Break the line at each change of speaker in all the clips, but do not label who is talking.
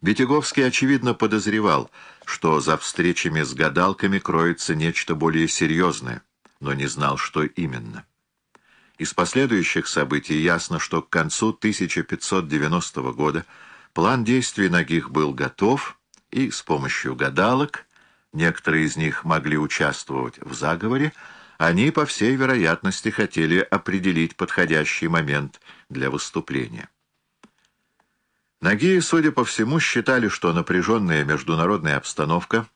Бетяговский, очевидно, подозревал, что за встречами с гадалками кроется нечто более серьезное, но не знал, что именно. Из последующих событий ясно, что к концу 1590 года план действий Нагих был готов, и с помощью гадалок, некоторые из них могли участвовать в заговоре, они, по всей вероятности, хотели определить подходящий момент для выступления. Нагии, судя по всему, считали, что напряженная международная обстановка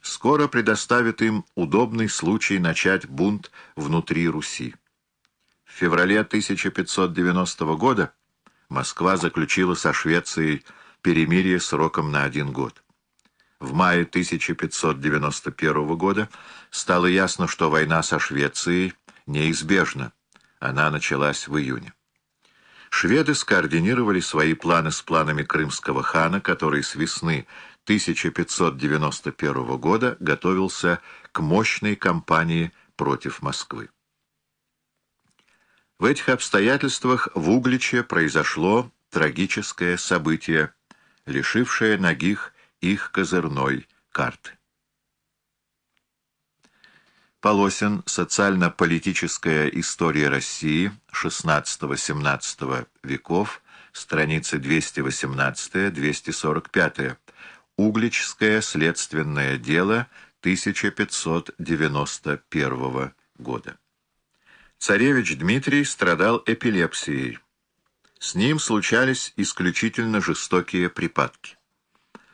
скоро предоставит им удобный случай начать бунт внутри Руси. В феврале 1590 года Москва заключила со Швецией перемирие сроком на один год. В мае 1591 года стало ясно, что война со Швецией неизбежна. Она началась в июне. Шведы скоординировали свои планы с планами крымского хана, который с весны 1591 года готовился к мощной кампании против Москвы. В этих обстоятельствах в Угличе произошло трагическое событие, лишившее ногих их козырной карты. Полосин. Социально-политическая история России XVI-XVII веков. Страницы 218-245. Угличское следственное дело 1591 года. Царевич Дмитрий страдал эпилепсией. С ним случались исключительно жестокие припадки.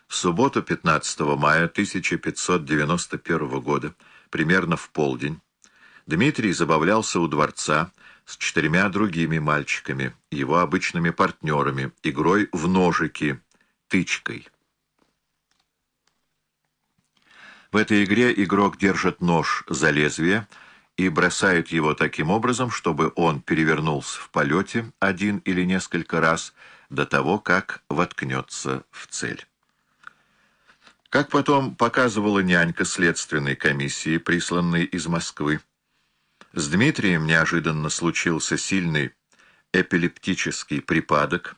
В субботу 15 мая 1591 года примерно в полдень, Дмитрий забавлялся у дворца с четырьмя другими мальчиками, его обычными партнерами, игрой в ножики, тычкой. В этой игре игрок держит нож за лезвие и бросает его таким образом, чтобы он перевернулся в полете один или несколько раз до того, как воткнется в цель. Как потом показывала нянька следственной комиссии, присланной из Москвы, с Дмитрием неожиданно случился сильный эпилептический припадок,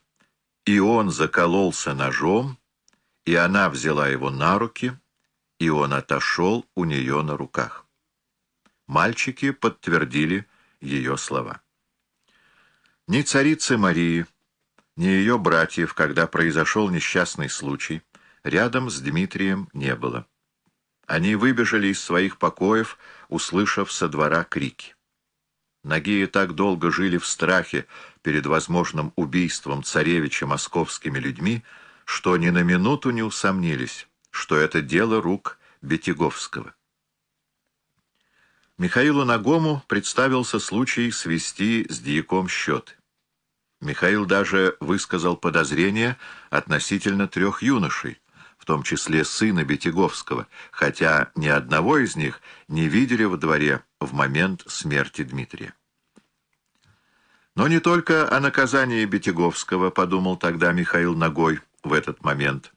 и он закололся ножом, и она взяла его на руки, и он отошел у нее на руках. Мальчики подтвердили ее слова. Ни царицы Марии, ни ее братьев, когда произошел несчастный случай, рядом с Дмитрием не было. Они выбежали из своих покоев, услышав со двора крики. Нагие так долго жили в страхе перед возможным убийством царевича московскими людьми, что ни на минуту не усомнились, что это дело рук Бетяговского. Михаилу Нагому представился случай свести с дьяком счеты. Михаил даже высказал подозрение относительно трех юношей, в том числе сына Бетяговского, хотя ни одного из них не видели во дворе в момент смерти Дмитрия. Но не только о наказании Бетяговского подумал тогда Михаил Ногой в этот момент.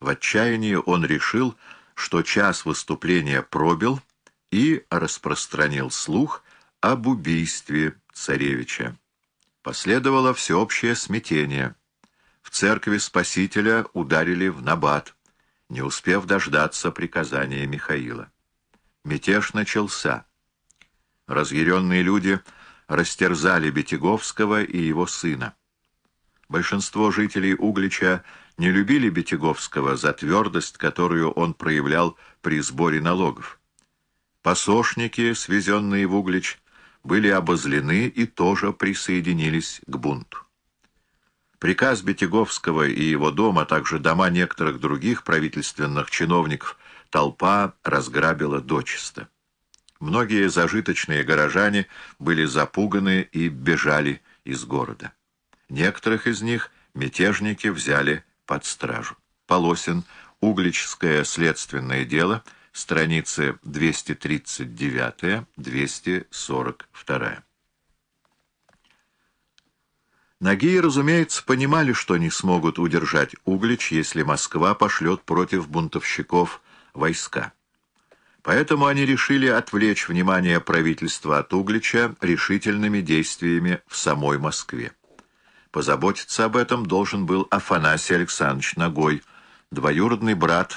В отчаянии он решил, что час выступления пробил и распространил слух об убийстве царевича. Последовало всеобщее смятение. В церкви Спасителя ударили в набат не успев дождаться приказания Михаила. Мятеж начался. Разъяренные люди растерзали Бетяговского и его сына. Большинство жителей Углича не любили Бетяговского за твердость, которую он проявлял при сборе налогов. Посошники, свезенные в Углич, были обозлены и тоже присоединились к бунту. Приказ Бетяговского и его дома, а также дома некоторых других правительственных чиновников, толпа разграбила дочисто. Многие зажиточные горожане были запуганы и бежали из города. Некоторых из них мятежники взяли под стражу. Полосин, Угличское следственное дело, страницы 239-242. Нагии, разумеется, понимали, что не смогут удержать Углич, если Москва пошлет против бунтовщиков войска. Поэтому они решили отвлечь внимание правительства от Углича решительными действиями в самой Москве. Позаботиться об этом должен был Афанасий Александрович Ногой, двоюродный брат